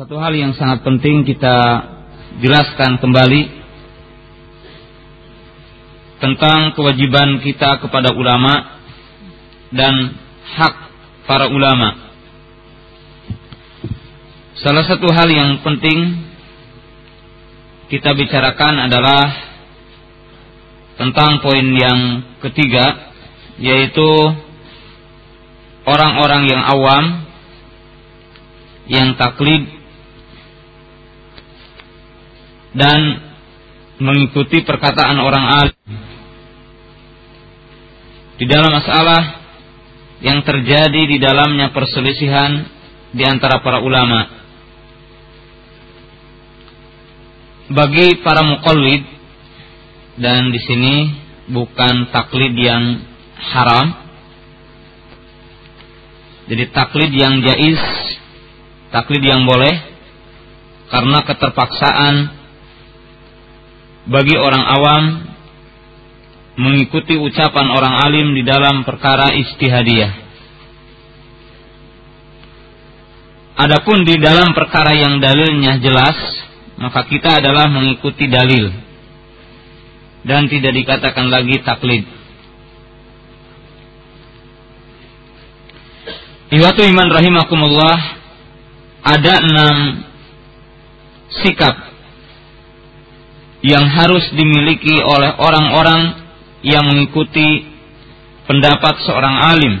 Satu hal yang sangat penting kita jelaskan kembali tentang kewajiban kita kepada ulama dan hak para ulama. Salah satu hal yang penting kita bicarakan adalah tentang poin yang ketiga yaitu orang-orang yang awam yang taklid dan mengikuti perkataan orang alim di dalam masalah yang terjadi di dalamnya perselisihan di antara para ulama. Bagi para muqallid dan di sini bukan taklid yang haram. Jadi taklid yang jais, taklid yang boleh karena keterpaksaan bagi orang awam mengikuti ucapan orang alim di dalam perkara istihadiyah. Adapun di dalam perkara yang dalilnya jelas, maka kita adalah mengikuti dalil dan tidak dikatakan lagi taklid. Iwatu iman rahimakumullah ada enam sikap yang harus dimiliki oleh orang-orang yang mengikuti pendapat seorang alim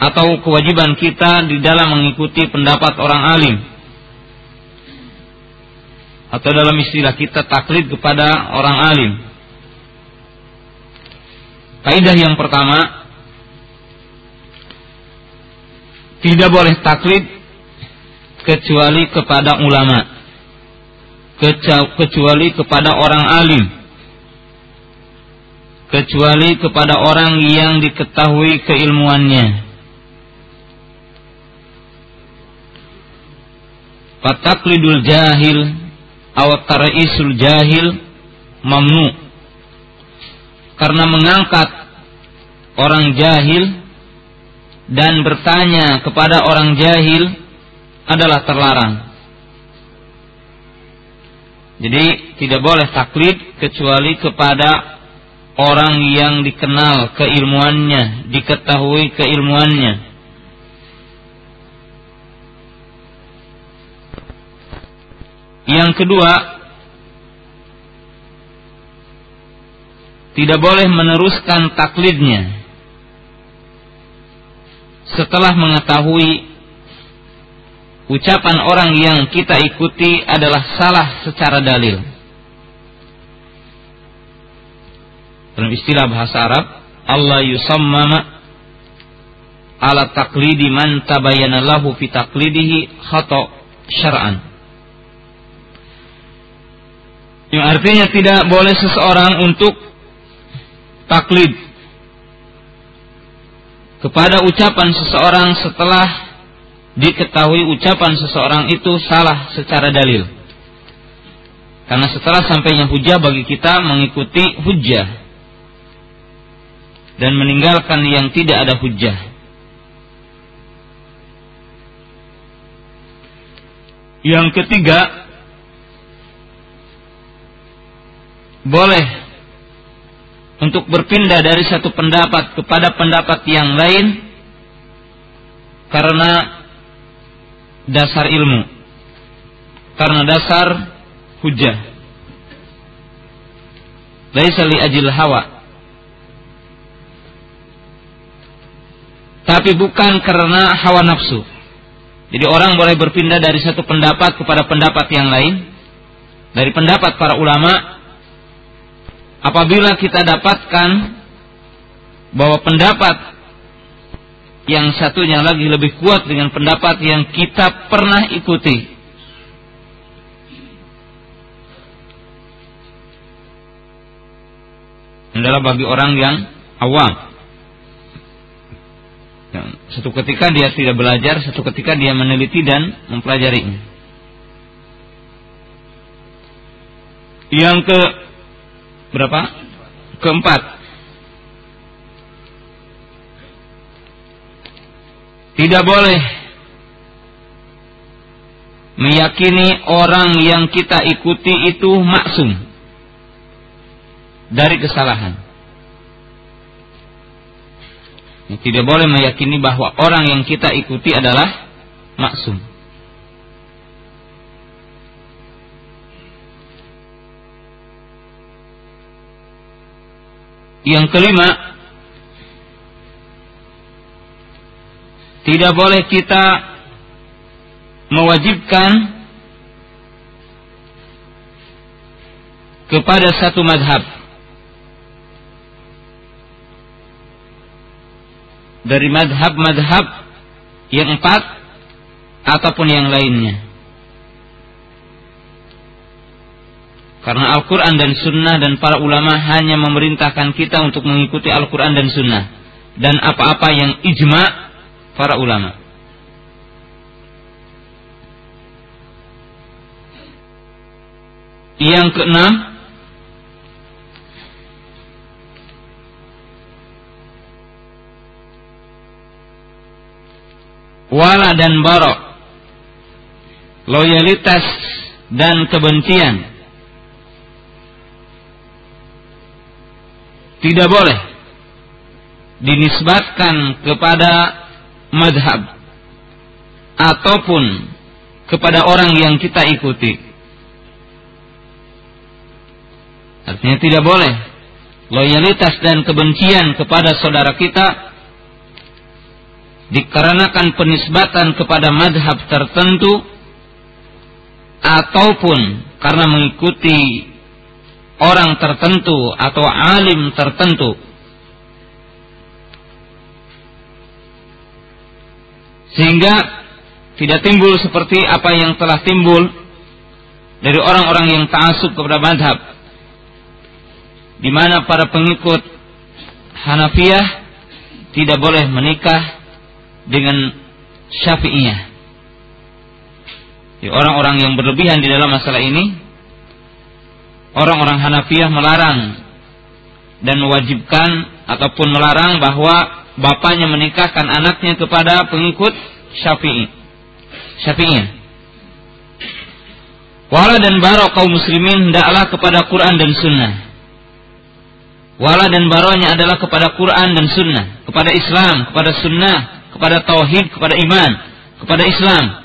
atau kewajiban kita di dalam mengikuti pendapat orang alim atau dalam istilah kita taklid kepada orang alim. Kaidah yang pertama tidak boleh taklid kecuali kepada ulama kecuali kepada orang alim kecuali kepada orang yang diketahui keilmuannya. Fataklidul jahil atau taraisul jahil mamnu. Karena mengangkat orang jahil dan bertanya kepada orang jahil adalah terlarang. Jadi tidak boleh taklid kecuali kepada orang yang dikenal keilmuannya, diketahui keilmuannya. Yang kedua, tidak boleh meneruskan taklidnya setelah mengetahui ucapan orang yang kita ikuti adalah salah secara dalil. dalam istilah bahasa Arab Allah yusammama ala taklidi man tabayyana lahu fi taklidihi khata syar'an yang artinya tidak boleh seseorang untuk taklid kepada ucapan seseorang setelah diketahui ucapan seseorang itu salah secara dalil. Karena setelah sampainya hujah bagi kita mengikuti hujah dan meninggalkan yang tidak ada hujah. Yang ketiga, boleh untuk berpindah dari satu pendapat kepada pendapat yang lain karena dasar ilmu, karena dasar hujah. Laisa li ajil hawa, tapi bukan karena hawa nafsu. Jadi orang boleh berpindah dari satu pendapat kepada pendapat yang lain dari pendapat para ulama apabila kita dapatkan bahwa pendapat yang satunya lagi lebih kuat dengan pendapat yang kita pernah ikuti. Adalah bagi orang yang awam. Ya, satu ketika dia tidak belajar, satu ketika dia meneliti dan mempelajarinya. Yang ke berapa? Keempat. Tidak boleh meyakini orang yang kita ikuti itu maksum dari kesalahan. Tidak boleh meyakini bahwa orang yang kita ikuti adalah maksum. Yang kelima, tidak boleh kita mewajibkan kepada satu madhab dari madhab-madhab yang empat ataupun yang lainnya. Karena Al-Quran dan Sunnah dan para ulama hanya memerintahkan kita untuk mengikuti Al-Quran dan Sunnah. Dan apa-apa yang ijma para ulama. Yang keenam, wala dan barok, loyalitas dan kebencian tidak boleh dinisbatkan kepada madhab ataupun kepada orang yang kita ikuti. Artinya tidak boleh loyalitas dan kebencian kepada saudara kita dikarenakan penisbatan kepada madhab tertentu ataupun karena mengikuti orang tertentu atau alim tertentu sehingga tidak timbul seperti apa yang telah timbul dari orang-orang yang ta'asub kepada madhab di mana para pengikut Hanafiyah tidak boleh menikah dengan Syafi'iyah. Orang-orang yang berlebihan di dalam masalah ini orang-orang Hanafiyah melarang dan mewajibkan ataupun melarang bahwa bapaknya menikahkan anaknya kepada pengikut Syafi'i. Syafi'iyah. Wala dan barok kaum muslimin hendaklah kepada Quran dan Sunnah. Wala dan baronya adalah kepada Quran dan Sunnah, kepada Islam, kepada Sunnah, kepada Tauhid, kepada iman, kepada Islam,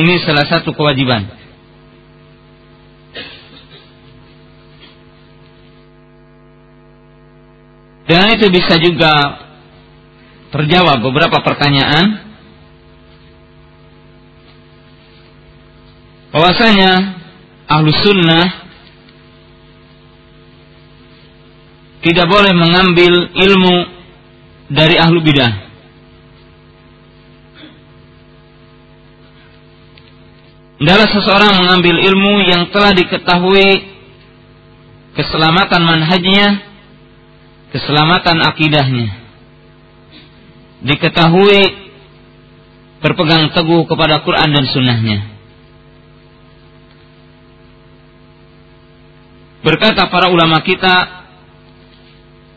ini salah satu kewajiban. Dan itu bisa juga terjawab beberapa pertanyaan. Bahwasanya ahlu sunnah tidak boleh mengambil ilmu dari ahlu bidah. Adalah seseorang mengambil ilmu yang telah diketahui keselamatan manhajnya, keselamatan akidahnya. Diketahui berpegang teguh kepada Quran dan sunnahnya. Berkata para ulama kita,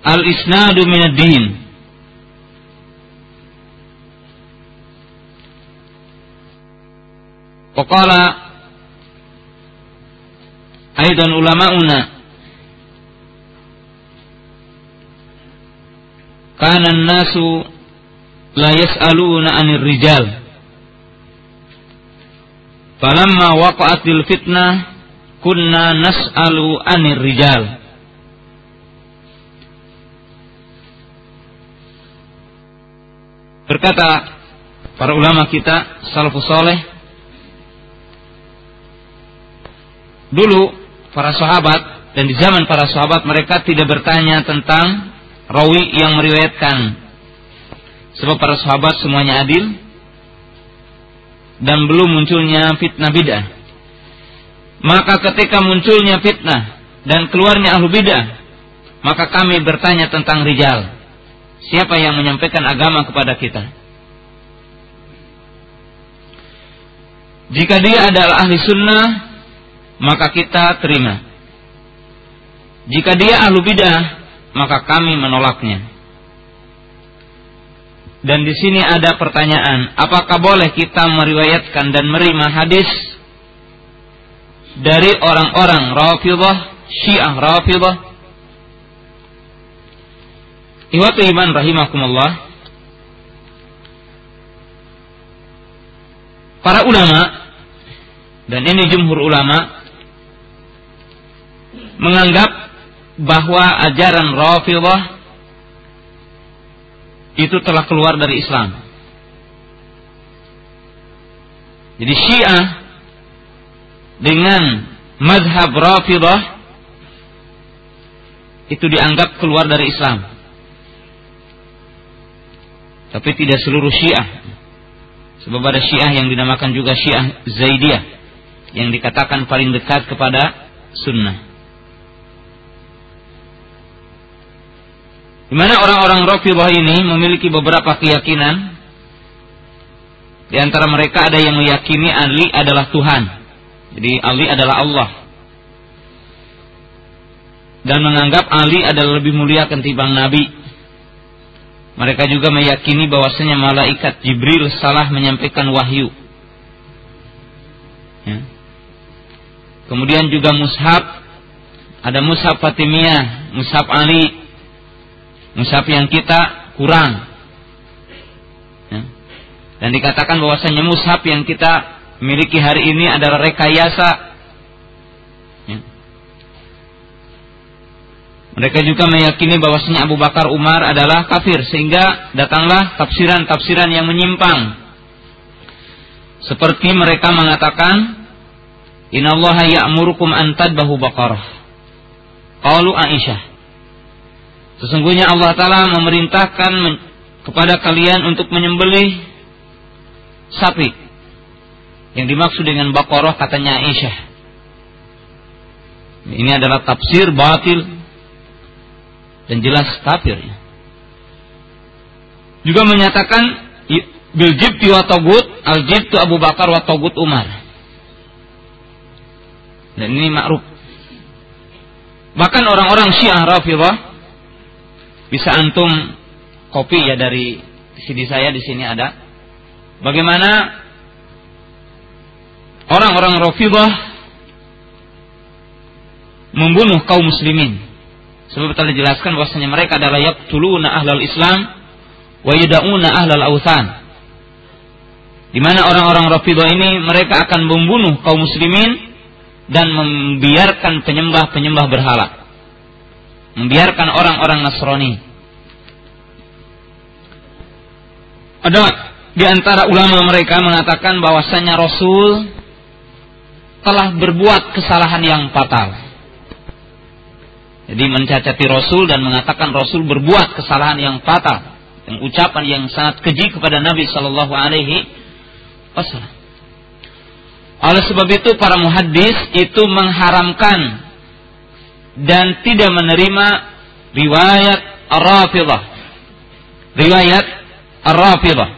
Al-isnadu minad din. Waqala aidan ulama'una kana nasu la yas'aluna anir rijal. Falamma waqa'atil fitnah kunna nas'alu anir rijal. Berkata para ulama kita salafus Soleh dulu para sahabat dan di zaman para sahabat mereka tidak bertanya tentang rawi yang meriwayatkan. Sebab para sahabat semuanya adil dan belum munculnya fitnah bidah. Maka ketika munculnya fitnah dan keluarnya ahlu bidah maka kami bertanya tentang rijal. Siapa yang menyampaikan agama kepada kita? Jika dia adalah ahli sunnah maka kita terima. Jika dia ahlu bidah, maka kami menolaknya. Dan di sini ada pertanyaan, apakah boleh kita meriwayatkan dan menerima hadis dari orang-orang Rafidhah, Syiah Rafidhah? Iwatu iman rahimakumullah. Para ulama dan ini jumhur ulama menganggap bahwa ajaran Rafidhah itu telah keluar dari Islam. Jadi Syiah dengan mazhab Rafidah itu dianggap keluar dari Islam. Tapi tidak seluruh Syiah. Sebab ada Syiah yang dinamakan juga Syiah Zaidiyah yang dikatakan paling dekat kepada sunnah. Di mana orang-orang Rafidhah ini memiliki beberapa keyakinan. Di antara mereka ada yang meyakini Ali adalah Tuhan. Jadi Ali adalah Allah. Dan menganggap Ali adalah lebih mulia ketimbang Nabi. Mereka juga meyakini bahwasanya malaikat Jibril salah menyampaikan wahyu. Ya. Kemudian juga mushaf ada mushaf Fatimiyah, mushaf Ali, mushaf yang kita kurang. Ya. Dan dikatakan bahwasanya mushaf yang kita miliki hari ini adalah rekayasa. Ya. Mereka juga meyakini bahwasanya Abu Bakar Umar adalah kafir sehingga datanglah tafsiran-tafsiran yang menyimpang. Seperti mereka mengatakan Innallaha ya'murukum an tadbahu baqarah. Qalu Aisyah Sesungguhnya Allah Ta'ala memerintahkan kepada kalian untuk menyembelih sapi. Yang dimaksud dengan Baqarah katanya Aisyah. Ini adalah tafsir batil dan jelas kafir. Juga menyatakan bil jibti wa tagut Abu Bakar wa tagut Umar. Dan ini ma'ruf. Bahkan orang-orang Syiah Rafidhah bisa antum kopi ya dari CD saya di sini ada. Bagaimana orang-orang Rafidhah membunuh kaum muslimin. Sebab telah dijelaskan bahwasanya mereka adalah yaqtuluna ahlal Islam wa yada'una ahlal awthan. Di mana orang-orang Rafidhah ini mereka akan membunuh kaum muslimin dan membiarkan penyembah-penyembah berhala membiarkan orang-orang Nasrani. Ada di antara ulama mereka mengatakan bahwasanya Rasul telah berbuat kesalahan yang fatal. Jadi mencacati Rasul dan mengatakan Rasul berbuat kesalahan yang fatal, yang ucapan yang sangat keji kepada Nabi Shallallahu Alaihi Wasallam. Oleh sebab itu para muhaddis itu mengharamkan dan tidak menerima riwayat Ar-Rafidah. Riwayat Ar-Rafidah.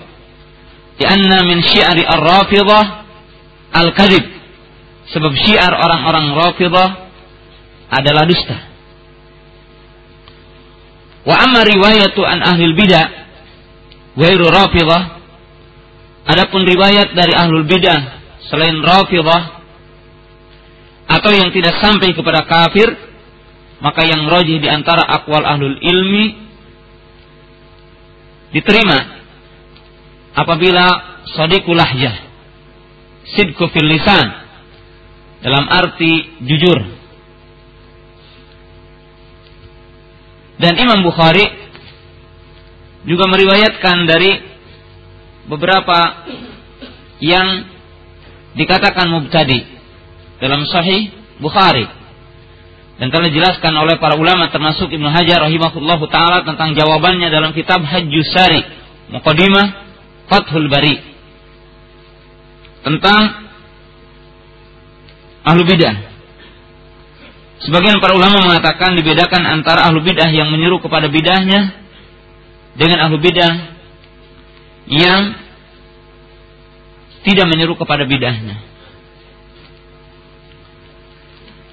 Karena min syiari Ar-Rafidah al-kadhib. Sebab syiar orang-orang Rafidah adalah dusta. Wa amma riwayatu an ahlul bidah wairu Rafidah adapun riwayat dari ahlul bidah selain Rafidah atau yang tidak sampai kepada kafir maka yang rojih di antara akwal ahlul ilmi diterima apabila sadiqul lahjah sidku fil lisan dalam arti jujur. Dan Imam Bukhari juga meriwayatkan dari beberapa yang dikatakan mubtadi dalam sahih Bukhari dan telah dijelaskan oleh para ulama termasuk Ibnu Hajar rahimahullah taala tentang jawabannya dalam kitab Hajjus Sari Muqaddimah Fathul Bari tentang ahlu bidah. Sebagian para ulama mengatakan dibedakan antara ahlu bidah yang menyeru kepada bidahnya dengan ahlu bidah yang tidak menyeru kepada bidahnya.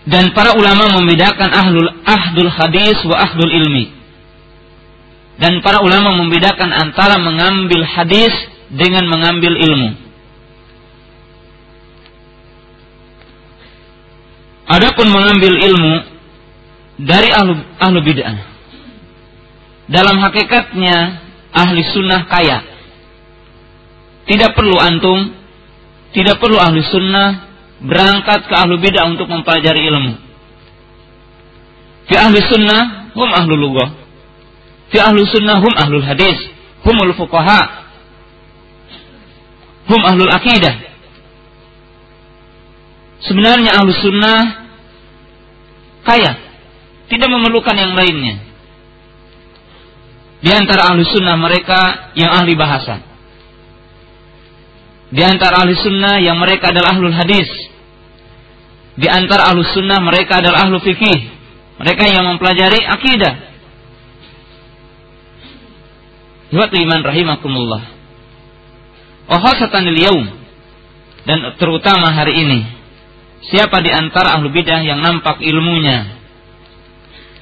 Dan para ulama membedakan ahlul ahdul hadis wa ahdul ilmi. Dan para ulama membedakan antara mengambil hadis dengan mengambil ilmu. Adapun mengambil ilmu dari ahlu, ahlu bid'ah. Dalam hakikatnya ahli sunnah kaya. Tidak perlu antum, tidak perlu ahli sunnah berangkat ke ahlu bid'ah untuk mempelajari ilmu. Fi ahli sunnah hum ahlu lughah. Fi ahli sunnah hum ahlul hadis, humul fuqaha. Hum ahlul akidah. Sebenarnya ahlu sunnah kaya, tidak memerlukan yang lainnya. Di antara ahli sunnah mereka yang ahli bahasa. Di antara ahli sunnah yang mereka adalah ahlul hadis. Di antara ahli sunnah mereka adalah ahlu fikih. Mereka yang mempelajari akidah. Iwatu iman rahimakumullah. Wahasatan yaum dan terutama hari ini. Siapa di antara ahlu bidah yang nampak ilmunya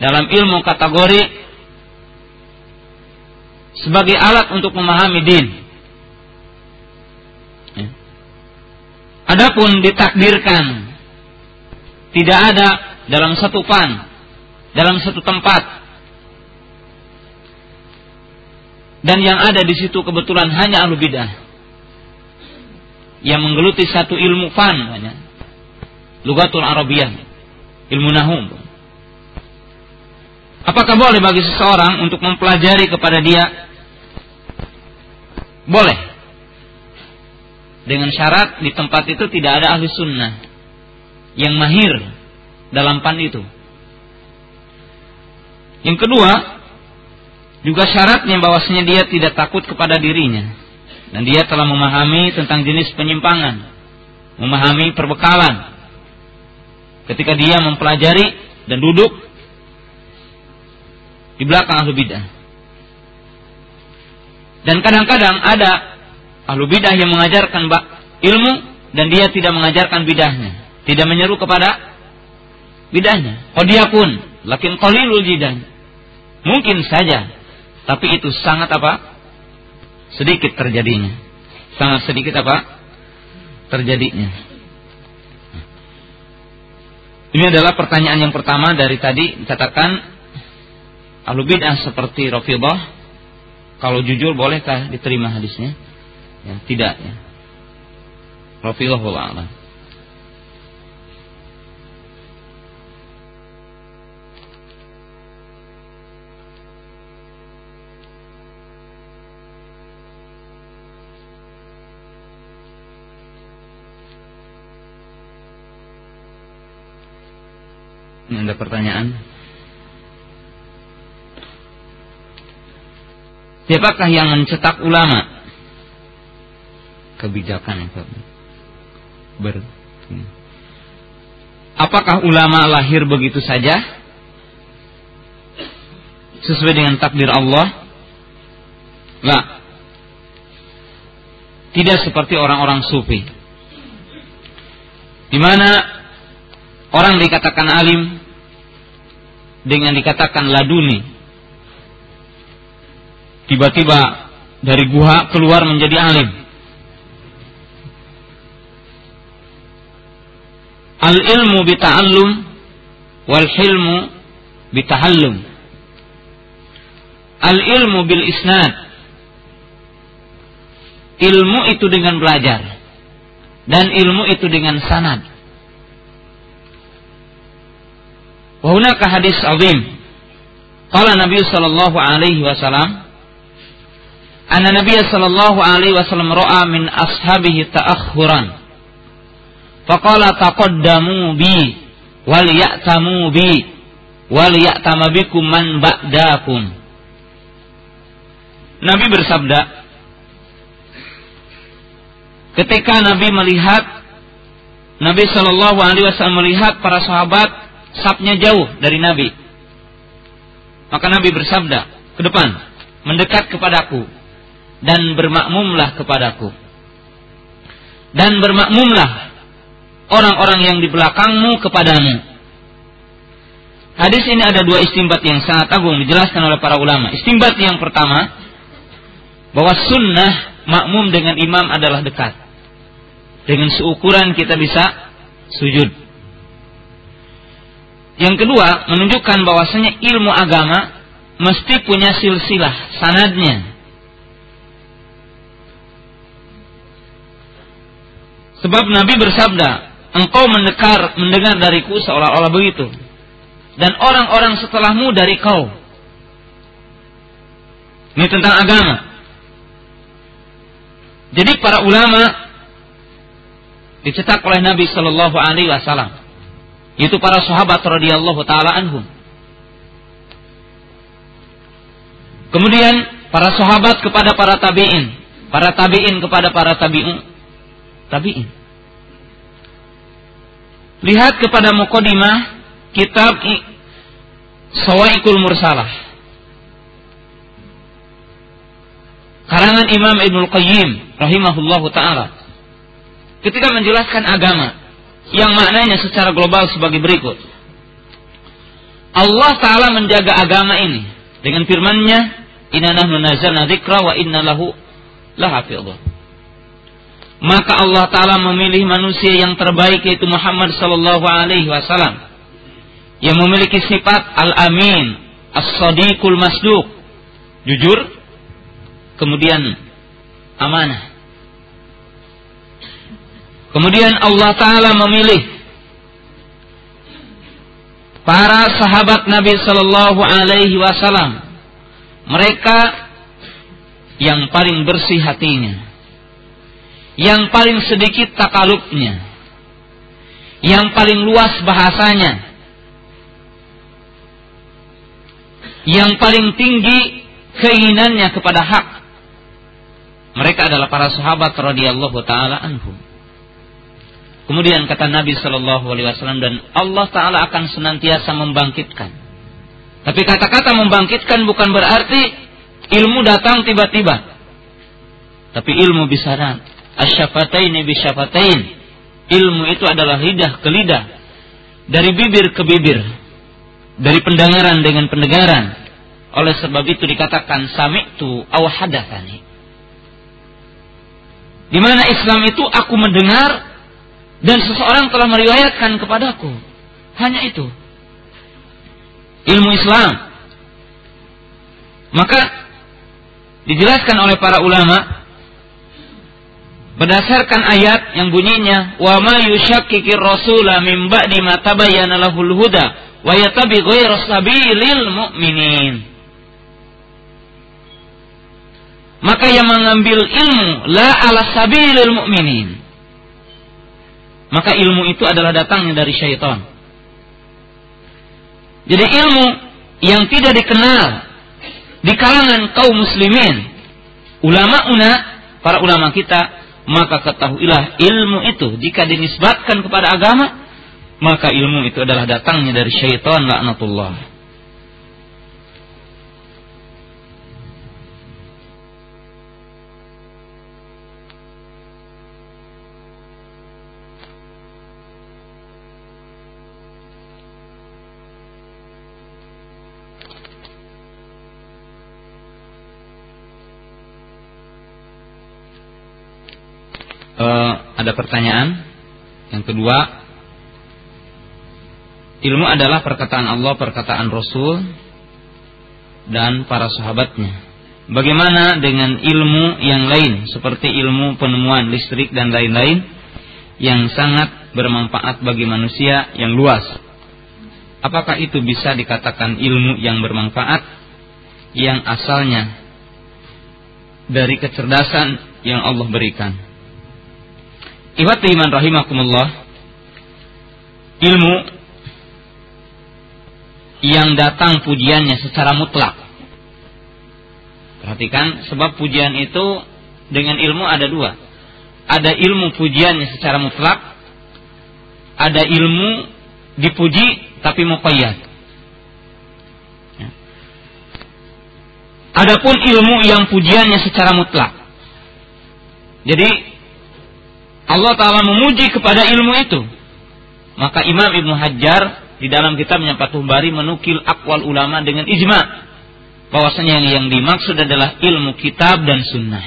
dalam ilmu kategori sebagai alat untuk memahami din. Ya. Adapun ditakdirkan tidak ada dalam satu pan, dalam satu tempat, dan yang ada di situ kebetulan hanya ahlu bidah yang menggeluti satu ilmu fan, banyak. lugatul Arabiyah, ilmu nahum. Apakah boleh bagi seseorang untuk mempelajari kepada dia boleh. Dengan syarat di tempat itu tidak ada ahli sunnah yang mahir dalam pan itu. Yang kedua, juga syaratnya bahwasanya dia tidak takut kepada dirinya dan dia telah memahami tentang jenis penyimpangan, memahami perbekalan. Ketika dia mempelajari dan duduk di belakang ahli bidah. Dan kadang-kadang ada ahlu bidah yang mengajarkan ilmu dan dia tidak mengajarkan bidahnya. Tidak menyeru kepada bidahnya. Dia pun, lakin qalilul jidan. Mungkin saja, tapi itu sangat apa? Sedikit terjadinya. Sangat sedikit apa? Terjadinya. Ini adalah pertanyaan yang pertama dari tadi katakan ahlu bidah seperti Rafidah kalau jujur bolehkah diterima hadisnya? Ya, tidak ya. Rafidhahul a'lam. Ini ada pertanyaan. Siapakah yang mencetak ulama? Kebijakan ber. Apakah ulama lahir begitu saja? Sesuai dengan takdir Allah? Enggak. Tidak seperti orang-orang sufi. Di mana orang dikatakan alim dengan dikatakan laduni tiba-tiba dari gua keluar menjadi alim. Al ilmu bita'allum wal hilmu bitahallum. Al ilmu bil isnad. Ilmu itu dengan belajar dan ilmu itu dengan sanad. Wa hunaka hadis azim. Qala Nabi sallallahu alaihi wasallam anna Nabi sallallahu alaihi wasallam ra'a min ashabihi ta'akhuran. Faqala taqaddamu bi wal ya'tamu bi wal ya'tama bikum man ba'dakum. Nabi bersabda ketika Nabi melihat Nabi Shallallahu Alaihi Wasallam melihat para sahabat sapnya jauh dari Nabi, maka Nabi bersabda ke depan, mendekat kepadaku, dan bermakmumlah kepadaku. Dan bermakmumlah orang-orang yang di belakangmu kepadamu. Hadis ini ada dua istimbat yang sangat agung dijelaskan oleh para ulama. Istimbat yang pertama bahwa sunnah makmum dengan imam adalah dekat. Dengan seukuran kita bisa sujud. Yang kedua, menunjukkan bahwasanya ilmu agama mesti punya silsilah sanadnya. Sebab Nabi bersabda, engkau mendekar mendengar dariku seolah-olah begitu dan orang-orang setelahmu dari kau. Ini tentang agama. Jadi para ulama dicetak oleh Nabi Shallallahu Alaihi Wasallam, itu para sahabat radhiyallahu taala anhum. Kemudian para sahabat kepada para tabiin, para tabiin kepada para tabiun, tabiin. Lihat kepada mukodimah kitab Sawaikul Mursalah. Karangan Imam Ibnu Qayyim rahimahullahu taala ketika menjelaskan agama yang maknanya secara global sebagai berikut. Allah taala menjaga agama ini dengan firman-Nya, "Inna nahnu nazzalna dzikra wa inna lahu lahafidhun." Maka Allah taala memilih manusia yang terbaik yaitu Muhammad sallallahu alaihi wasallam yang memiliki sifat al-amin, as-sadiqul masduq, jujur, kemudian amanah. Kemudian Allah Ta'ala memilih para sahabat Nabi Sallallahu Alaihi Wasallam. Mereka yang paling bersih hatinya, yang paling sedikit takaluknya, yang paling luas bahasanya, yang paling tinggi keinginannya kepada hak. Mereka adalah para sahabat radhiyallahu taala anhum. Kemudian kata Nabi Shallallahu Alaihi Wasallam dan Allah Taala akan senantiasa membangkitkan. Tapi kata-kata membangkitkan bukan berarti ilmu datang tiba-tiba. Tapi ilmu bisa Asyafatain bisyafatain. Ilmu itu adalah lidah ke lidah. Dari bibir ke bibir dari pendengaran dengan pendengaran. Oleh sebab itu dikatakan sami'tu aw hadatsani. Di mana Islam itu aku mendengar dan seseorang telah meriwayatkan kepadaku. Hanya itu. Ilmu Islam. Maka dijelaskan oleh para ulama berdasarkan ayat yang bunyinya wa ma yushakkikir rasula min ba'di ma tabayyana lahul huda wa yatabi ghayra sabilil mu'minin. Maka yang mengambil ilmu la ala sabilil mu'minin. Maka ilmu itu adalah datangnya dari syaitan. Jadi ilmu yang tidak dikenal di kalangan kaum muslimin, ulama una, para ulama kita, maka ketahuilah ilmu itu jika dinisbatkan kepada agama maka ilmu itu adalah datangnya dari syaitan laknatullah. Ada pertanyaan yang kedua Ilmu adalah perkataan Allah, perkataan Rasul dan para sahabatnya. Bagaimana dengan ilmu yang lain seperti ilmu penemuan listrik dan lain-lain yang sangat bermanfaat bagi manusia yang luas? Apakah itu bisa dikatakan ilmu yang bermanfaat yang asalnya dari kecerdasan yang Allah berikan? Ibat iman rahimakumullah. Ilmu yang datang pujiannya secara mutlak. Perhatikan, sebab pujian itu dengan ilmu ada dua. Ada ilmu pujiannya secara mutlak, ada ilmu dipuji tapi muqayyad. Ya. Adapun ilmu yang pujiannya secara mutlak. Jadi Allah Ta'ala memuji kepada ilmu itu. Maka Imam Ibnu Hajar di dalam kitabnya Fathul Bari menukil akwal ulama dengan ijma bahwasanya yang, yang dimaksud adalah ilmu kitab dan sunnah.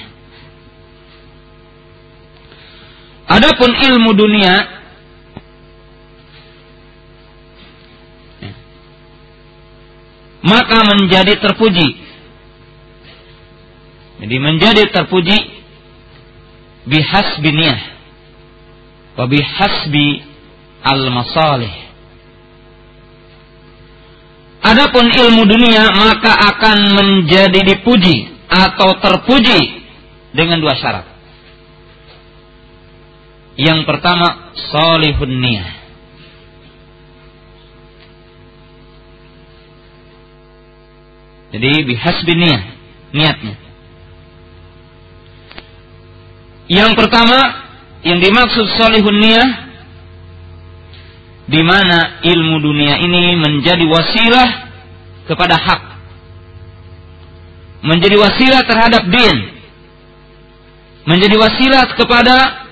Adapun ilmu dunia maka menjadi terpuji. Jadi menjadi terpuji bihasbi niyah wa bihasbi al-masalih. Adapun ilmu dunia maka akan menjadi dipuji atau terpuji dengan dua syarat. Yang pertama, solihun niyah. Jadi bihasbi niyah, niatnya. Yang pertama, yang dimaksud solihun niyah di mana ilmu dunia ini menjadi wasilah kepada hak. Menjadi wasilah terhadap din. Menjadi wasilah kepada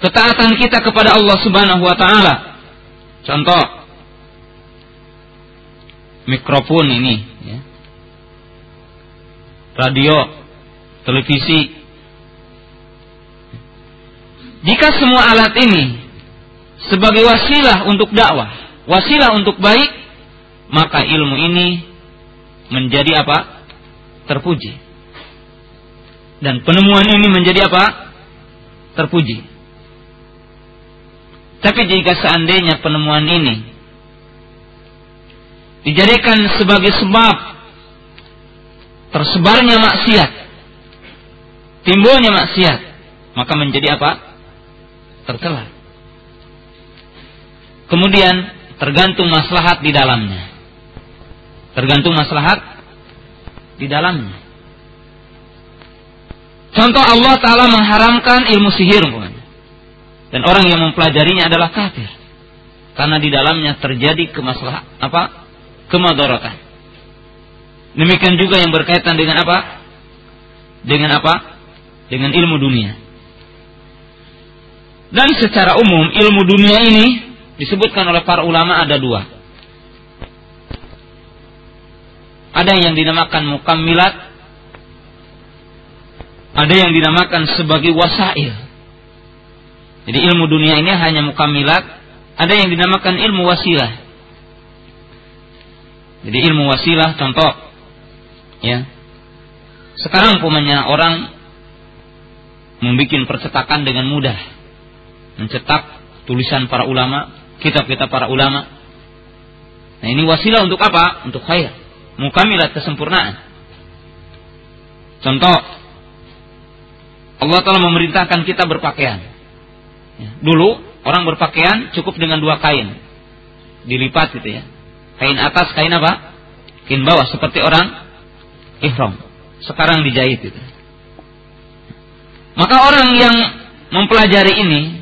ketaatan kita kepada Allah Subhanahu wa taala. Contoh mikrofon ini ya. Radio, televisi. Jika semua alat ini sebagai wasilah untuk dakwah, wasilah untuk baik, maka ilmu ini menjadi apa? Terpuji. Dan penemuan ini menjadi apa? Terpuji. Tapi jika seandainya penemuan ini dijadikan sebagai sebab tersebarnya maksiat, timbulnya maksiat, maka menjadi apa? Tercela. Kemudian tergantung maslahat di dalamnya. Tergantung maslahat di dalamnya. Contoh Allah Ta'ala mengharamkan ilmu sihir. Dan orang yang mempelajarinya adalah kafir. Karena di dalamnya terjadi kemaslahat apa? Kemadorotan. Demikian juga yang berkaitan dengan apa? Dengan apa? Dengan ilmu dunia. Dan secara umum ilmu dunia ini disebutkan oleh para ulama ada dua. Ada yang dinamakan mukammilat, ada yang dinamakan sebagai wasail. Jadi ilmu dunia ini hanya mukammilat, ada yang dinamakan ilmu wasilah. Jadi ilmu wasilah contoh ya. Sekarang umpamanya orang membuat percetakan dengan mudah. Mencetak tulisan para ulama kitab-kitab para ulama. Nah ini wasilah untuk apa? Untuk khair. Mukamilat kesempurnaan. Contoh, Allah telah memerintahkan kita berpakaian. Ya, dulu orang berpakaian cukup dengan dua kain, dilipat gitu ya. Kain atas, kain apa? Kain bawah seperti orang ihram. Sekarang dijahit itu. Maka orang yang mempelajari ini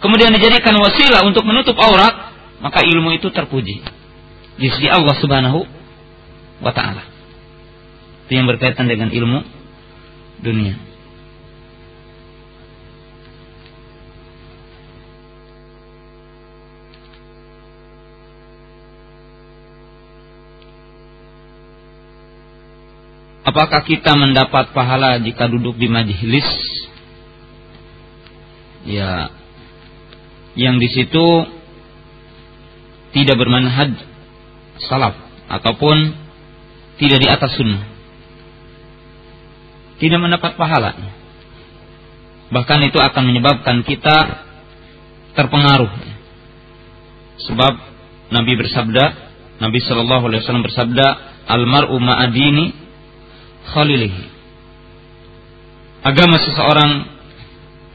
kemudian dijadikan wasilah untuk menutup aurat, maka ilmu itu terpuji di sisi Allah Subhanahu wa taala. Itu yang berkaitan dengan ilmu dunia. Apakah kita mendapat pahala jika duduk di majelis? Ya, yang di situ tidak bermanhaj salaf ataupun tidak di atas sunnah. Tidak mendapat pahala. Bahkan itu akan menyebabkan kita terpengaruh. Sebab Nabi bersabda Nabi Shallallahu Alaihi Wasallam bersabda almaru ma'adini khalilihi. Agama seseorang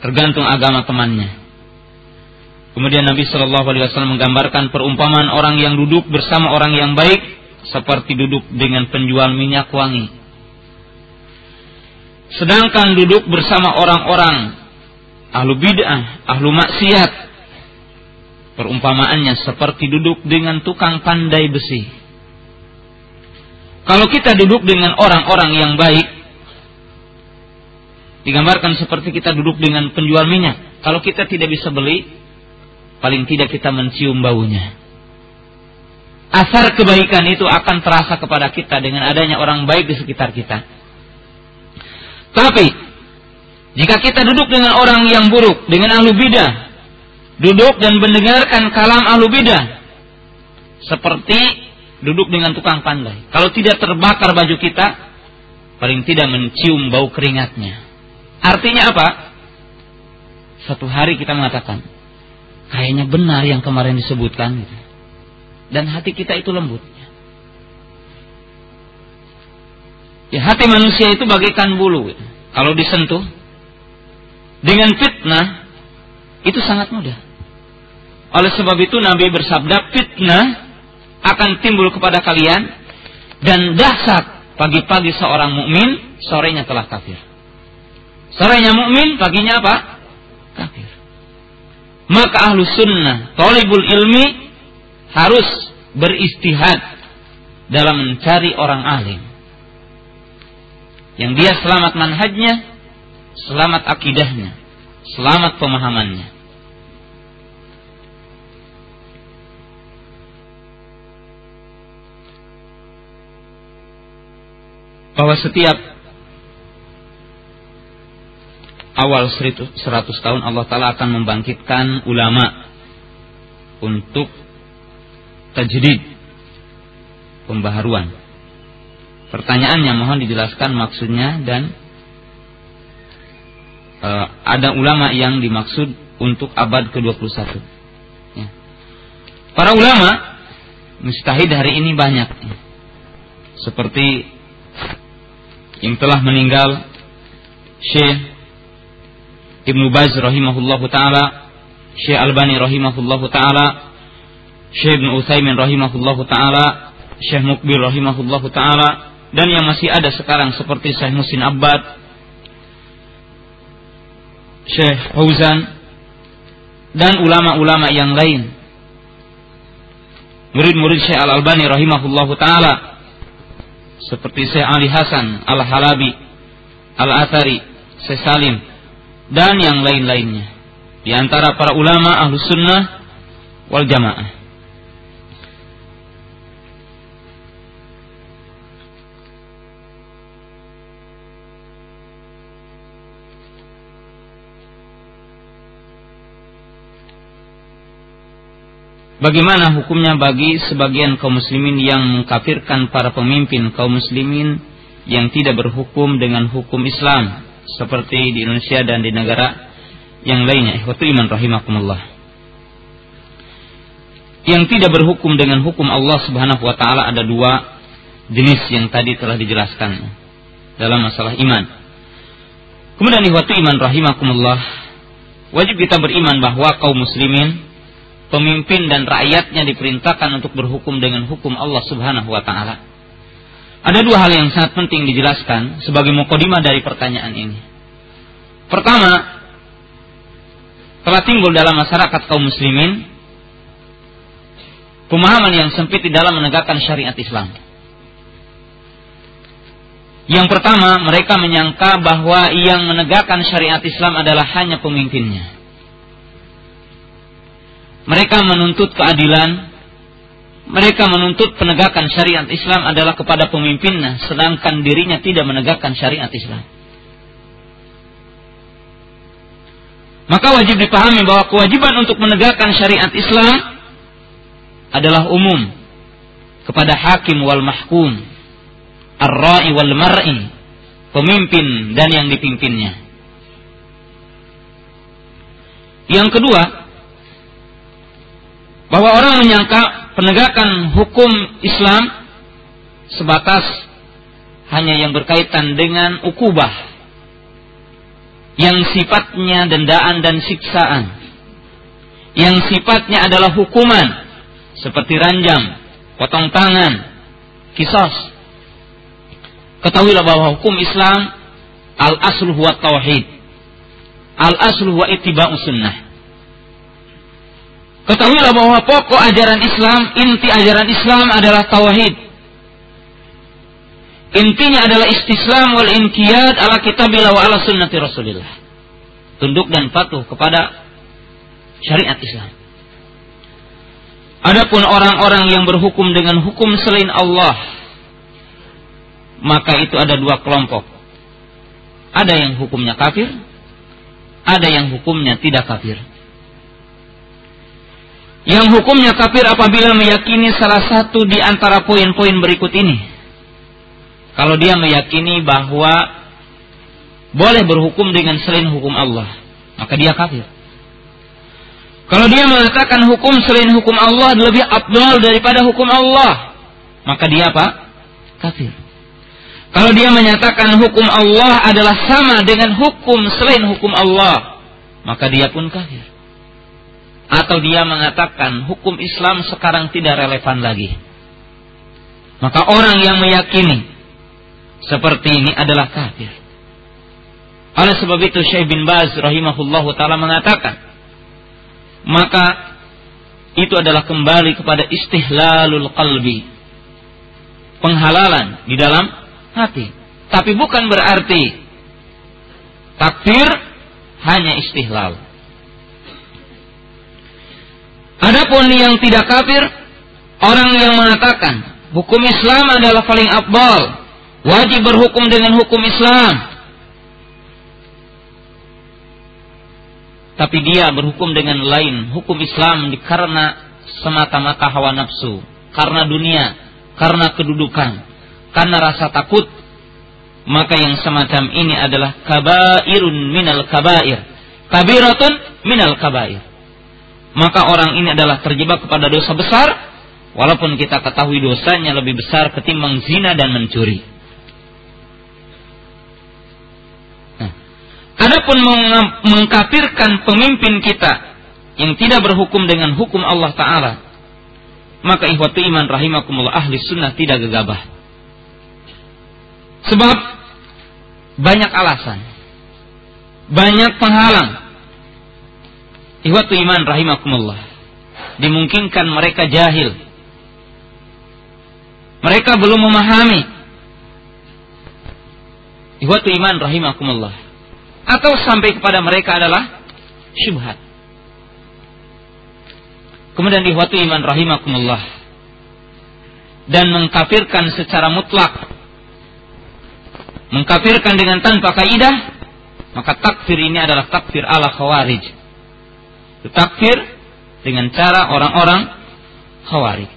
tergantung agama temannya Kemudian Nabi Shallallahu Alaihi Wasallam menggambarkan perumpamaan orang yang duduk bersama orang yang baik seperti duduk dengan penjual minyak wangi. Sedangkan duduk bersama orang-orang ahlu bid'ah, ahlu maksiat, perumpamaannya seperti duduk dengan tukang pandai besi. Kalau kita duduk dengan orang-orang yang baik, digambarkan seperti kita duduk dengan penjual minyak. Kalau kita tidak bisa beli, paling tidak kita mencium baunya. asar kebaikan itu akan terasa kepada kita dengan adanya orang baik di sekitar kita. Tapi jika kita duduk dengan orang yang buruk, dengan ahlu bidah, duduk dan mendengarkan kalam ahlu bidah, seperti duduk dengan tukang pandai. Kalau tidak terbakar baju kita, paling tidak mencium bau keringatnya. Artinya apa? Satu hari kita mengatakan, kayaknya benar yang kemarin disebutkan. Gitu dan hati kita itu lembut. Ya, hati manusia itu bagaikan bulu. Kalau disentuh dengan fitnah itu sangat mudah. Oleh sebab itu Nabi bersabda fitnah akan timbul kepada kalian dan dahsyat pagi-pagi seorang mukmin sorenya telah kafir. Sorenya mukmin, paginya apa? Kafir. Maka ahlu sunnah, tolibul ilmi harus beristihad dalam mencari orang alim yang dia selamat manhajnya, selamat akidahnya, selamat pemahamannya. Bahwa setiap awal 100 tahun Allah Ta'ala akan membangkitkan ulama untuk tajdid pembaharuan. Pertanyaannya mohon dijelaskan maksudnya dan e, ada ulama yang dimaksud untuk abad ke-21. Ya. Para ulama mustahid hari ini banyak. Ya. Seperti yang telah meninggal Syekh Ibnu Baz rahimahullahu taala, Syekh Albani rahimahullahu taala, Syekh Ibn Utsaimin rahimahullahu taala, Syekh Mukbil rahimahullahu taala dan yang masih ada sekarang seperti Syekh Musin Abbad, Syekh Fauzan dan ulama-ulama yang lain. Murid-murid Syekh Al-Albani rahimahullahu taala seperti Syekh Ali Hasan Al-Halabi, Al-Athari, Syekh Salim dan yang lain-lainnya. Di antara para ulama ahlu sunnah wal jamaah. Bagaimana hukumnya bagi sebagian kaum muslimin yang mengkafirkan para pemimpin kaum muslimin yang tidak berhukum dengan hukum Islam seperti di Indonesia dan di negara yang lainnya. Ikhwatu iman rahimakumullah. Yang tidak berhukum dengan hukum Allah Subhanahu wa taala ada dua jenis yang tadi telah dijelaskan dalam masalah iman. Kemudian ikhwatu iman rahimakumullah, wajib kita beriman bahwa kaum muslimin pemimpin dan rakyatnya diperintahkan untuk berhukum dengan hukum Allah Subhanahu wa taala. Ada dua hal yang sangat penting dijelaskan sebagai mukadimah dari pertanyaan ini. Pertama, telah timbul dalam masyarakat kaum muslimin pemahaman yang sempit di dalam menegakkan syariat Islam. Yang pertama, mereka menyangka bahwa yang menegakkan syariat Islam adalah hanya pemimpinnya. Mereka menuntut keadilan, mereka menuntut penegakan syariat Islam adalah kepada pemimpinnya, sedangkan dirinya tidak menegakkan syariat Islam. Maka wajib dipahami bahwa kewajiban untuk menegakkan syariat Islam adalah umum kepada hakim wal mahkum, ar-ra'i wal mar'i, pemimpin dan yang dipimpinnya. Yang kedua, bahwa orang menyangka penegakan hukum Islam sebatas hanya yang berkaitan dengan ukubah yang sifatnya dendaan dan siksaan yang sifatnya adalah hukuman seperti ranjam, potong tangan, kisos. Ketahuilah bahwa hukum Islam al aslu huwa tauhid. Al aslu huwa ittiba'us sunnah. Ketahuilah bahwa pokok ajaran Islam, inti ajaran Islam adalah tauhid. Intinya adalah istislam wal inqiyad ala kitabillah wa ala sunnati Rasulillah. Tunduk dan patuh kepada syariat Islam. Adapun orang-orang yang berhukum dengan hukum selain Allah, maka itu ada dua kelompok. Ada yang hukumnya kafir, ada yang hukumnya tidak kafir. Yang hukumnya kafir apabila meyakini salah satu di antara poin-poin berikut ini. Kalau dia meyakini bahwa boleh berhukum dengan selain hukum Allah, maka dia kafir. Kalau dia mengatakan hukum selain hukum Allah lebih abdul daripada hukum Allah, maka dia apa? Kafir. Kalau dia menyatakan hukum Allah adalah sama dengan hukum selain hukum Allah, maka dia pun kafir. Atau dia mengatakan hukum Islam sekarang tidak relevan lagi. Maka orang yang meyakini seperti ini adalah kafir. Oleh sebab itu Syekh bin Baz rahimahullahu taala mengatakan maka itu adalah kembali kepada istihlalul qalbi. Penghalalan di dalam hati. Tapi bukan berarti takfir hanya istihlal. Adapun yang tidak kafir, orang yang mengatakan hukum Islam adalah paling abdal, wajib berhukum dengan hukum Islam, tapi dia berhukum dengan lain hukum Islam karena semata-mata hawa nafsu, karena dunia, karena kedudukan, karena rasa takut, maka yang semacam ini adalah kabairun minal kabair, kabiratun minal kabair. Maka orang ini adalah terjebak kepada dosa besar, walaupun kita ketahui dosanya lebih besar ketimbang zina dan mencuri. Adapun mengkafirkan pemimpin kita yang tidak berhukum dengan hukum Allah Ta'ala, maka ihwatu iman rahimakumullah ahli sunnah tidak gegabah. Sebab banyak alasan, banyak penghalang. Ihwatu iman rahimakumullah. Dimungkinkan mereka jahil. Mereka belum memahami. Ihwatu iman rahimakumullah atau sampai kepada mereka adalah syubhat. Kemudian dihwati iman rahimakumullah dan mengkafirkan secara mutlak mengkafirkan dengan tanpa kaidah maka takfir ini adalah takfir ala khawarij takfir dengan cara orang-orang khawarij.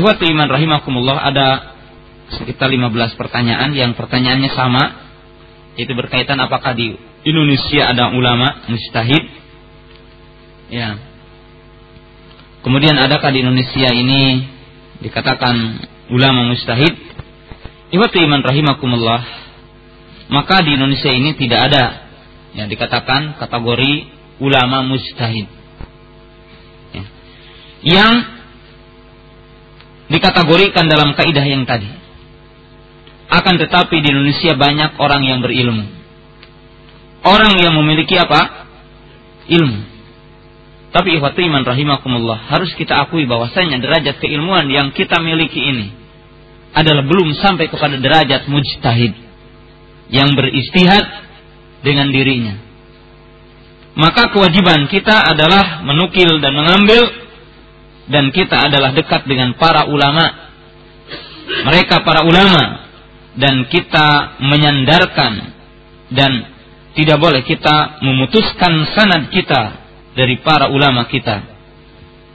Iwatu iman rahimakumullah ada sekitar 15 pertanyaan. Yang pertanyaannya sama itu berkaitan apakah di Indonesia ada ulama mustahid ya kemudian adakah di Indonesia ini dikatakan ulama mustahid Iwatu iman rahimakumullah maka di Indonesia ini tidak ada yang dikatakan kategori ulama mustahid ya. yang dikategorikan dalam kaidah yang tadi. Akan tetapi di Indonesia banyak orang yang berilmu. Orang yang memiliki apa? Ilmu. Tapi ikhwati iman rahimakumullah, harus kita akui bahwasanya derajat keilmuan yang kita miliki ini adalah belum sampai kepada derajat mujtahid yang beristihad dengan dirinya. Maka kewajiban kita adalah menukil dan mengambil dan kita adalah dekat dengan para ulama. Mereka para ulama dan kita menyandarkan dan tidak boleh kita memutuskan sanad kita dari para ulama kita.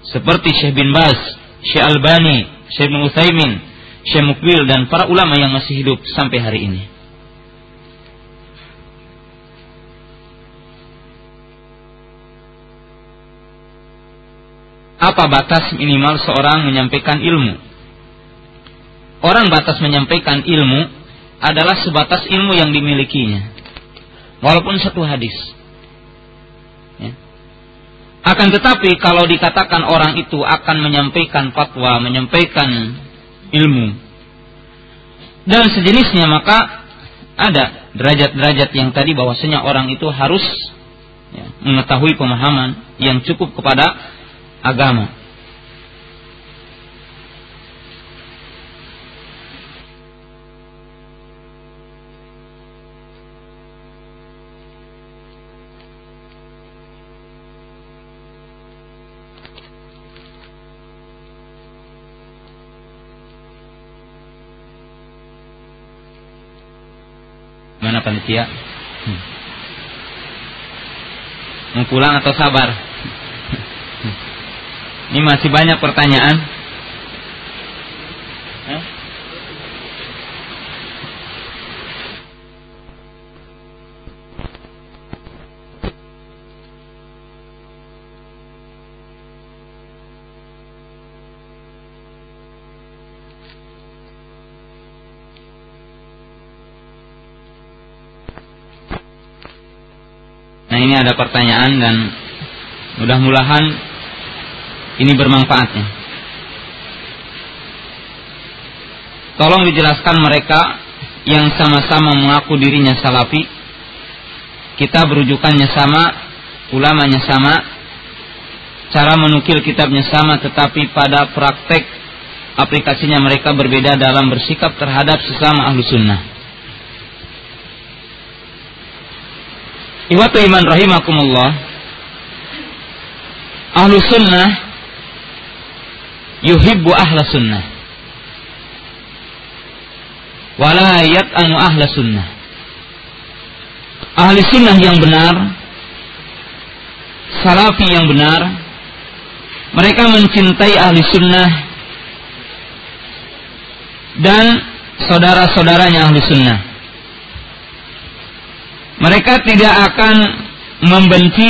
Seperti Syekh bin Baz, Syekh Albani, Syekh Muthaimin, Syekh Mukbil dan para ulama yang masih hidup sampai hari ini. apa batas minimal seorang menyampaikan ilmu? Orang batas menyampaikan ilmu adalah sebatas ilmu yang dimilikinya. Walaupun satu hadis. Akan tetapi kalau dikatakan orang itu akan menyampaikan fatwa, menyampaikan ilmu dan sejenisnya maka ada derajat-derajat yang tadi bahwasanya orang itu harus ya, mengetahui pemahaman yang cukup kepada agama. Panitia? Hmm. Pulang atau sabar? Ini masih banyak pertanyaan. Pertanyaan dan mudah-mudahan ini bermanfaat ya. Tolong dijelaskan mereka yang sama-sama mengaku dirinya salafi. Kita berujukannya sama, ulamanya sama, cara menukil kitabnya sama tetapi pada praktek aplikasinya mereka berbeda dalam bersikap terhadap sesama ahlu sunnah. Iwatu iman rahimakumullah. Ahlu sunnah yuhibbu ahla sunnah. Wala anu ahla sunnah. Ahli sunnah yang benar, salafi yang benar, mereka mencintai ahli sunnah dan saudara-saudaranya ahli sunnah mereka tidak akan membenci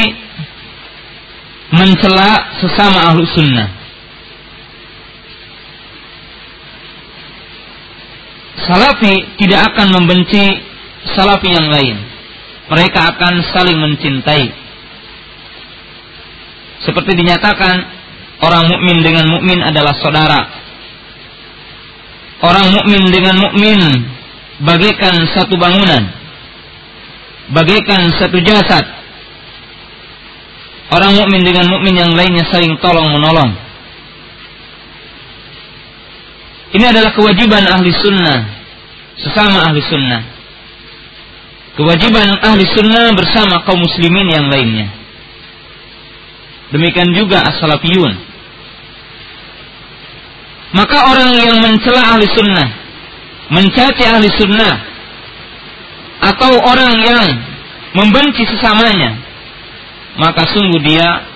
mencela sesama ahlu sunnah. Salafi tidak akan membenci salafi yang lain. Mereka akan saling mencintai. Seperti dinyatakan orang mukmin dengan mukmin adalah saudara. Orang mukmin dengan mukmin bagaikan satu bangunan bagaikan satu jasad. Orang mukmin dengan mukmin yang lainnya saling tolong menolong. Ini adalah kewajiban ahli sunnah sesama ahli sunnah. Kewajiban ahli sunnah bersama kaum muslimin yang lainnya. Demikian juga as-salafiyun. Maka orang yang mencela ahli sunnah, mencaci ahli sunnah, atau orang yang membenci sesamanya, maka sungguh dia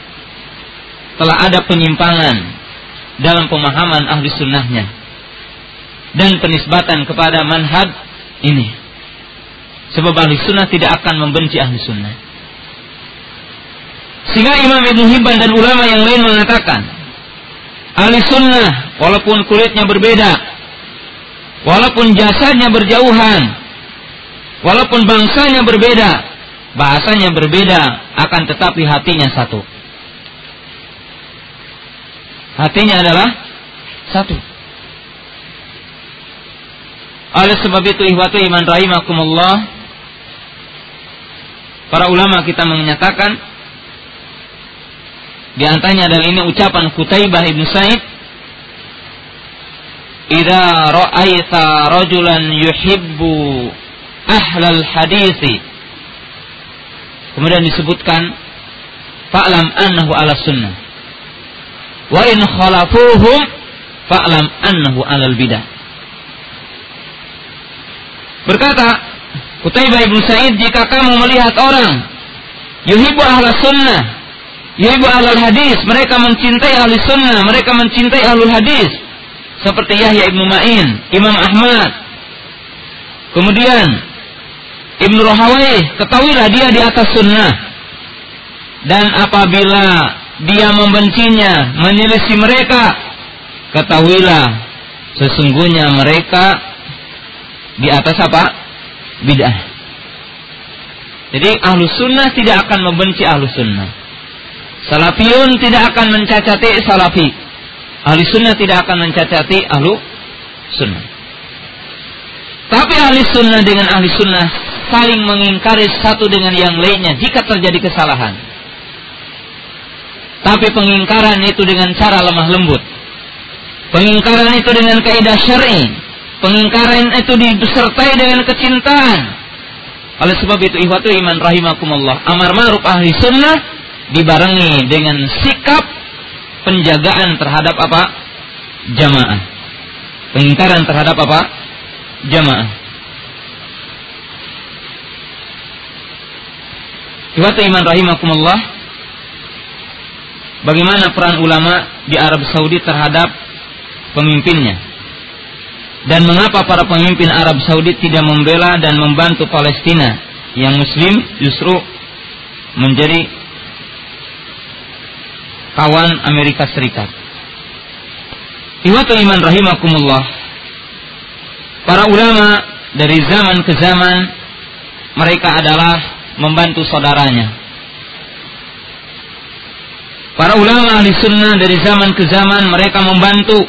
telah ada penyimpangan dalam pemahaman ahli sunnahnya dan penisbatan kepada manhaj ini. Sebab ahli sunnah tidak akan membenci ahli sunnah. Sehingga Imam Ibn Hibban dan ulama yang lain mengatakan, ahli sunnah walaupun kulitnya berbeda, walaupun jasanya berjauhan, Walaupun bangsanya berbeda, bahasanya berbeda, akan tetapi hatinya satu. Hatinya adalah satu. Oleh sebab itu ihwatu iman rahimakumullah Para ulama kita menyatakan di antaranya adalah ini ucapan Kutaibah Ibn Said Idza ra'aita rajulan yuhibbu ahlal hadisi. Kemudian disebutkan fa'lam annahu ala sunnah. Wa in khalafuhum fa'lam annahu alal bidah. Berkata Kutaibah ibn Sa'id jika kamu melihat orang yuhibu ahla sunnah yuhibu ahlul hadis mereka mencintai ahli sunnah mereka mencintai ahlul hadis seperti Yahya ibnu Ma'in Imam Ahmad kemudian Ibnu Rahawai, ketahuilah dia di atas sunnah. Dan apabila dia membencinya, menyelisih mereka, ketahuilah sesungguhnya mereka di atas apa? Bid'ah. Jadi ahlu sunnah tidak akan membenci ahlu sunnah. Salafiyun tidak akan mencacati salafi. Ahli sunnah tidak akan mencacati ahlu sunnah. Tapi ahli sunnah dengan ahli sunnah saling mengingkari satu dengan yang lainnya jika terjadi kesalahan. Tapi pengingkaran itu dengan cara lemah lembut. Pengingkaran itu dengan kaidah syar'i. Pengingkaran itu disertai dengan kecintaan. Oleh sebab itu ihwatu iman rahimakumullah. Amar ma'ruf ahli sunnah dibarengi dengan sikap penjagaan terhadap apa? Jamaah. Pengingkaran terhadap apa? Jamaah. Iwatu iman rahimakumullah. Bagaimana peran ulama di Arab Saudi terhadap pemimpinnya? Dan mengapa para pemimpin Arab Saudi tidak membela dan membantu Palestina yang muslim justru menjadi kawan Amerika Serikat? Iwatu iman rahimakumullah. Para ulama dari zaman ke zaman mereka adalah membantu saudaranya. Para ulama ahli sunnah dari zaman ke zaman mereka membantu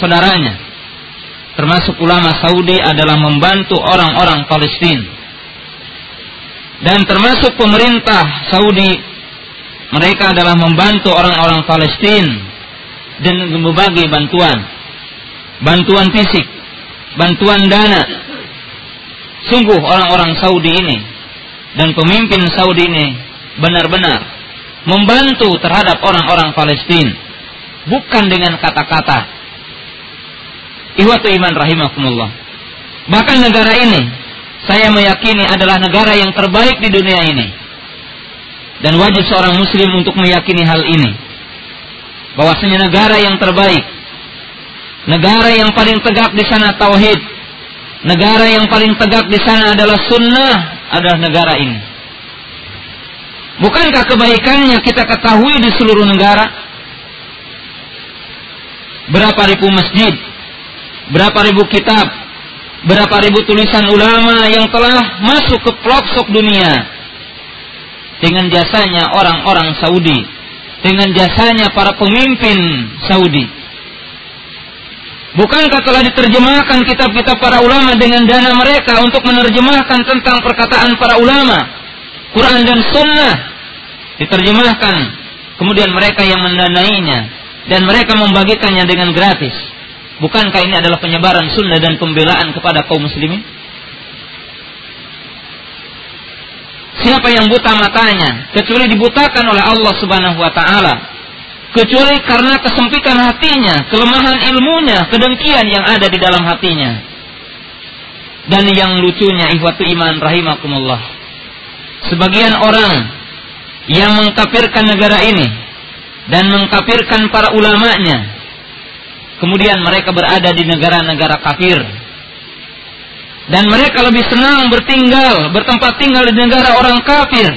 saudaranya. Termasuk ulama Saudi adalah membantu orang-orang Palestina. Dan termasuk pemerintah Saudi mereka adalah membantu orang-orang Palestina dengan berbagai bantuan. Bantuan fisik, bantuan dana, Sungguh orang-orang Saudi ini dan pemimpin Saudi ini benar-benar membantu terhadap orang-orang Palestina bukan dengan kata-kata. Ihwatu iman rahimakumullah. Bahkan negara ini saya meyakini adalah negara yang terbaik di dunia ini. Dan wajib seorang muslim untuk meyakini hal ini. Bahwasanya negara yang terbaik, negara yang paling tegak di sana tauhid, Negara yang paling tegak di sana adalah sunnah adalah negara ini. Bukankah kebaikannya kita ketahui di seluruh negara? Berapa ribu masjid, berapa ribu kitab, berapa ribu tulisan ulama yang telah masuk ke pelosok dunia dengan jasanya orang-orang Saudi, dengan jasanya para pemimpin Saudi. Bukankah telah diterjemahkan kitab-kitab para ulama dengan dana mereka untuk menerjemahkan tentang perkataan para ulama? Quran dan Sunnah diterjemahkan. Kemudian mereka yang mendanainya dan mereka membagikannya dengan gratis. Bukankah ini adalah penyebaran sunnah dan pembelaan kepada kaum muslimin? Siapa yang buta matanya kecuali dibutakan oleh Allah Subhanahu wa taala kecuali karena kesempitan hatinya, kelemahan ilmunya, kedengkian yang ada di dalam hatinya. Dan yang lucunya ihwatu iman rahimakumullah. Sebagian orang yang mengkafirkan negara ini dan mengkafirkan para ulamanya, kemudian mereka berada di negara-negara kafir. Dan mereka lebih senang bertinggal, bertempat tinggal di negara orang kafir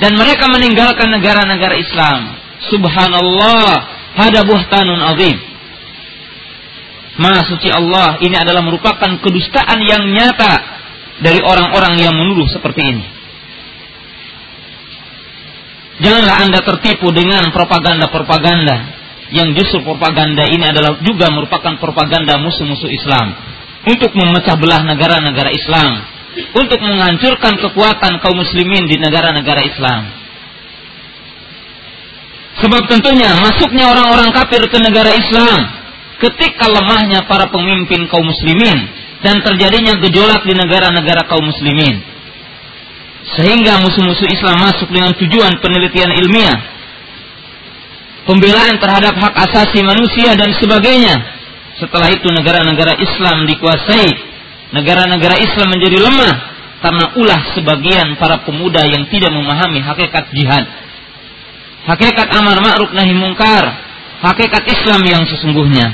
dan mereka meninggalkan negara-negara Islam. Subhanallah, hada buhtanun azim. Maha suci Allah, ini adalah merupakan kedustaan yang nyata dari orang-orang yang menuduh seperti ini. Janganlah Anda tertipu dengan propaganda-propaganda yang justru propaganda ini adalah juga merupakan propaganda musuh-musuh Islam untuk memecah belah negara-negara Islam, untuk menghancurkan kekuatan kaum muslimin di negara-negara Islam. Sebab tentunya masuknya orang-orang kafir ke negara Islam ketika lemahnya para pemimpin kaum muslimin dan terjadinya gejolak di negara-negara kaum muslimin. Sehingga musuh-musuh Islam masuk dengan tujuan penelitian ilmiah, pembelaan terhadap hak asasi manusia dan sebagainya. Setelah itu negara-negara Islam dikuasai, negara-negara Islam menjadi lemah karena ulah sebagian para pemuda yang tidak memahami hakikat jihad hakikat amar ma'ruf nahi mungkar, hakikat Islam yang sesungguhnya.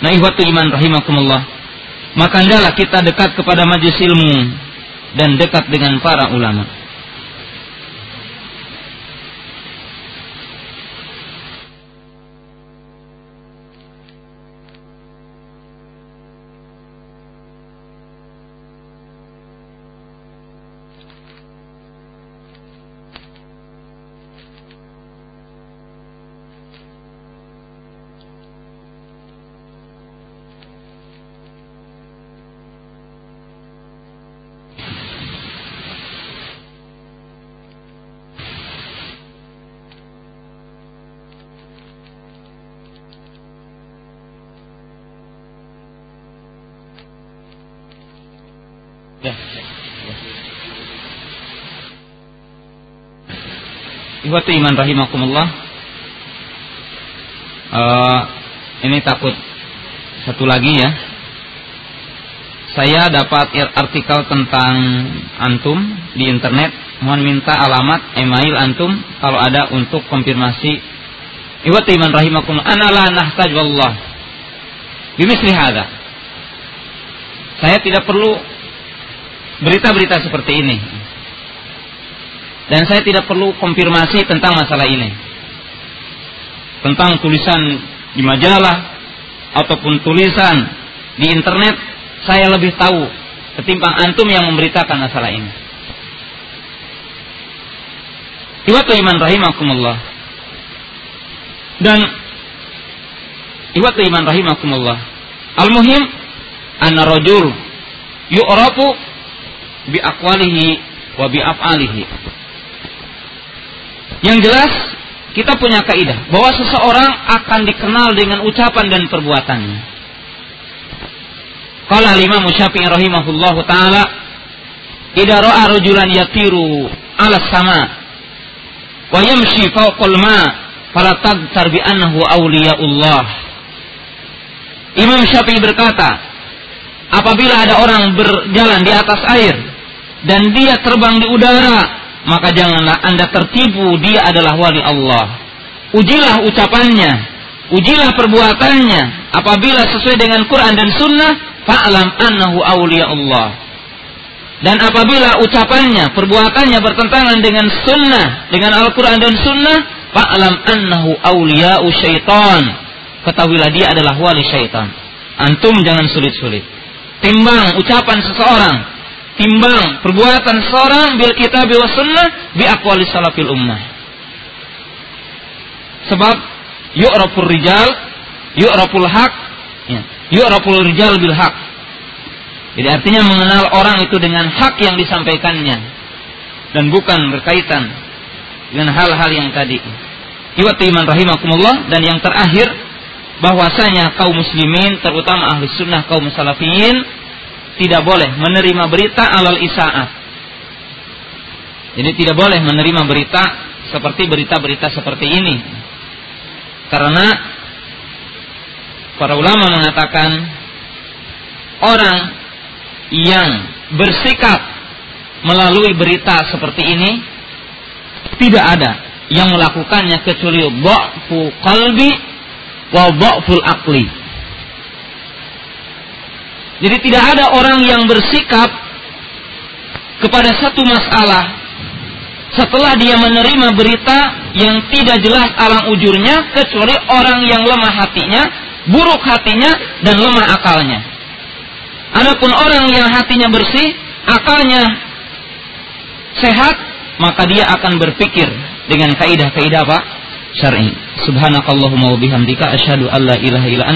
Nah, ihwatu iman rahimakumullah. Maka hendaklah kita dekat kepada majelis ilmu dan dekat dengan para ulama. Ikhwati iman rahimakumullah. Uh, ini takut satu lagi ya. saya dapat artikel tentang antum di internet. Mohon minta alamat email antum kalau ada untuk konfirmasi. Iwat iman rahimakum ana la nahtaj wallah. Bimisli. Saya tidak perlu berita-berita seperti ini. Dan saya tidak perlu konfirmasi tentang masalah ini. Tentang tulisan di majalah ataupun tulisan di internet saya lebih tahu ketimbang antum yang memberitakan masalah ini. Iwatu iman rahimakumullah. Dan iwatu iman rahimakumullah. Al-muhim anna rajul yu'rafu bi aqwalihi wa bi af'alihi. Yang jelas kita punya kaidah bahwa seseorang akan dikenal dengan ucapan dan perbuatannya. Qala Imam Syafi'i rahimahullah taala, "Idza ra'a rajulan yatiru 'ala sama wa yamshi fawqal ma, fala tagtar bi annahu awliyaullah." Imam Syafi'i berkata, apabila ada orang berjalan di atas air dan dia terbang di udara, maka janganlah Anda tertipu dia adalah wali Allah. Ujilah ucapannya, ujilah perbuatannya. Apabila sesuai dengan Quran dan Sunnah, fa'lam annahu awliya Allah. Dan apabila ucapannya, perbuatannya bertentangan dengan sunnah, dengan Al-Quran dan sunnah, fa'lam annahu awliya'u syaitan. Ketahuilah dia adalah wali syaitan. Antum jangan sulit-sulit. Timbang ucapan seseorang, timbang perbuatan seseorang bil kitab wa sunnah bi aqwali salafil ummah. Sebab yu'rafur rijal, yu'raful haq, ya, yu'raful rijal bil haq. Jadi artinya mengenal orang itu dengan hak yang disampaikannya dan bukan berkaitan dengan hal-hal yang tadi. Iwat iman rahimakumullah dan yang terakhir bahwasanya kaum muslimin terutama ahli sunnah kaum salafiyin tidak boleh menerima berita alal isaat. Jadi tidak boleh menerima berita seperti berita-berita seperti ini. Karena para ulama mengatakan orang yang bersikap melalui berita seperti ini tidak ada yang melakukannya kecuali dha'fu qalbi wa dha'ful aqli. Jadi tidak ada orang yang bersikap kepada satu masalah setelah dia menerima berita yang tidak jelas alang ujurnya kecuali orang yang lemah hatinya buruk hatinya dan lemah akalnya. Adapun orang yang hatinya bersih, akalnya sehat, maka dia akan berpikir dengan kaidah-kaidah apa? Syar'i. Subhanakallahumma wa bihamdika asyhadu an la ilaha illa